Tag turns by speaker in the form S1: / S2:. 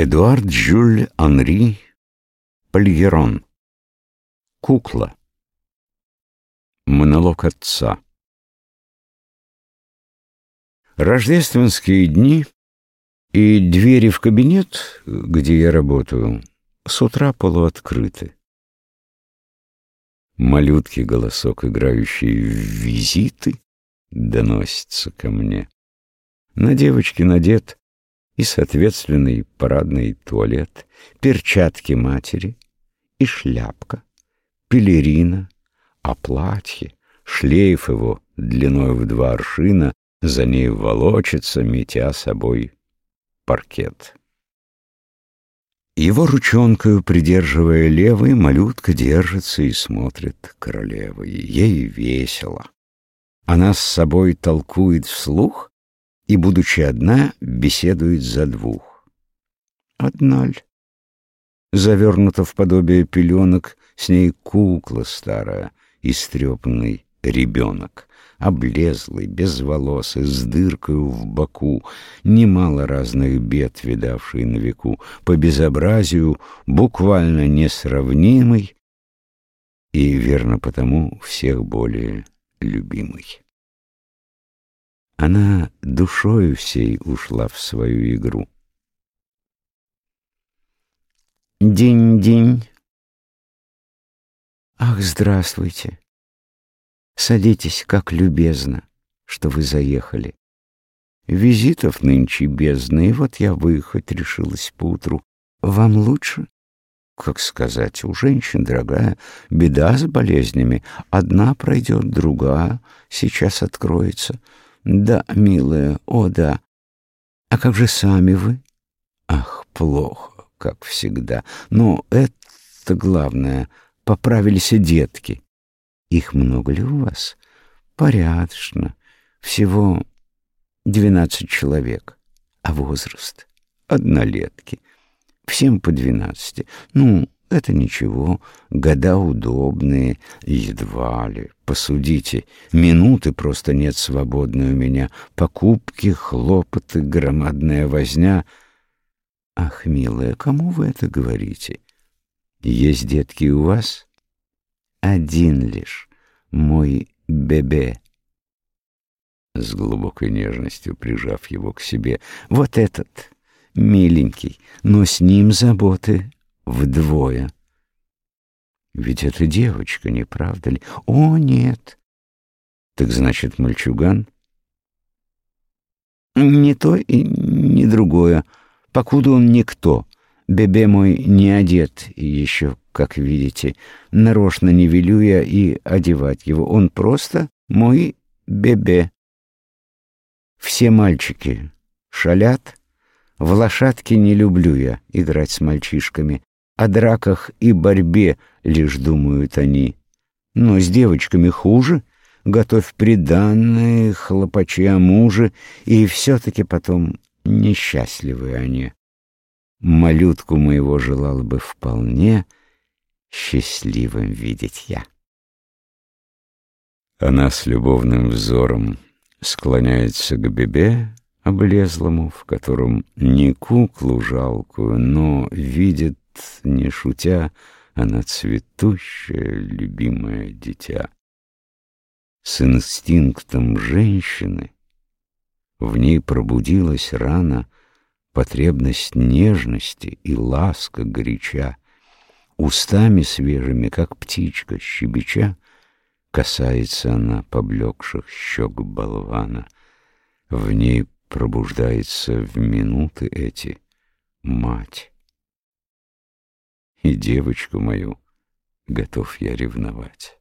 S1: Эдуард Жюль Анри Польерон Кукла Монолог отца Рождественские дни и двери в кабинет, где я работаю, с утра полуоткрыты. Малютки голосок, играющий в визиты, доносится ко мне. На девочке надет и соответственный парадный туалет, перчатки матери и шляпка, пелерина, а платье, шлейф его длиной в два аршина, за ней волочится, метя собой паркет. Его ручонкою, придерживая левой, малютка держится и смотрит королевой. Ей весело. Она с собой толкует вслух и, будучи одна, беседует за двух. Одналь. Завернута в подобие пеленок, с ней кукла старая, истрепанный ребенок, облезлый, безволосый, с дыркою в боку, немало разных бед, видавший на веку, по безобразию буквально несравнимый и, верно потому, всех более любимый. Она душою всей ушла в свою игру. День-день. Ах, здравствуйте. Садитесь, как любезно, что вы заехали. Визитов нынче бездна, и вот я выехать решилась поутру. Вам лучше? Как сказать, у женщин, дорогая, беда с болезнями. Одна пройдет, другая сейчас откроется. Да, милая, о да. А как же сами вы? Ах, плохо, как всегда. Но это главное. Поправились и детки. Их много ли у вас? Порядочно. Всего двенадцать человек. А возраст? Однолетки. Всем по двенадцати. Ну, это ничего, года удобные, едва ли. Посудите, минуты просто нет свободной у меня. Покупки, хлопоты, громадная возня. Ах, милая, кому вы это говорите? Есть детки у вас? Один лишь, мой бебе. С глубокой нежностью прижав его к себе. Вот этот, миленький, но с ним заботы вдвое. Ведь это девочка, не правда ли? О, нет. Так значит, мальчуган? Не то и не другое. Покуда он никто. Бебе мой не одет еще, как видите. Нарочно не велю я и одевать его. Он просто мой бебе. Все мальчики шалят. В лошадке не люблю я играть с мальчишками. О драках и борьбе лишь думают они. Но с девочками хуже. Готовь приданное, хлопачи о муже, и все-таки потом несчастливы они. Малютку моего желал бы вполне счастливым видеть я. Она с любовным взором склоняется к бебе облезлому, в котором не куклу жалкую, но видит не шутя, она цветущее, любимое дитя. С инстинктом женщины в ней пробудилась рано потребность нежности и ласка горяча, устами свежими, как птичка щебеча, касается она поблекших щек болвана. В ней пробуждается в минуты эти мать и девочку мою готов я ревновать.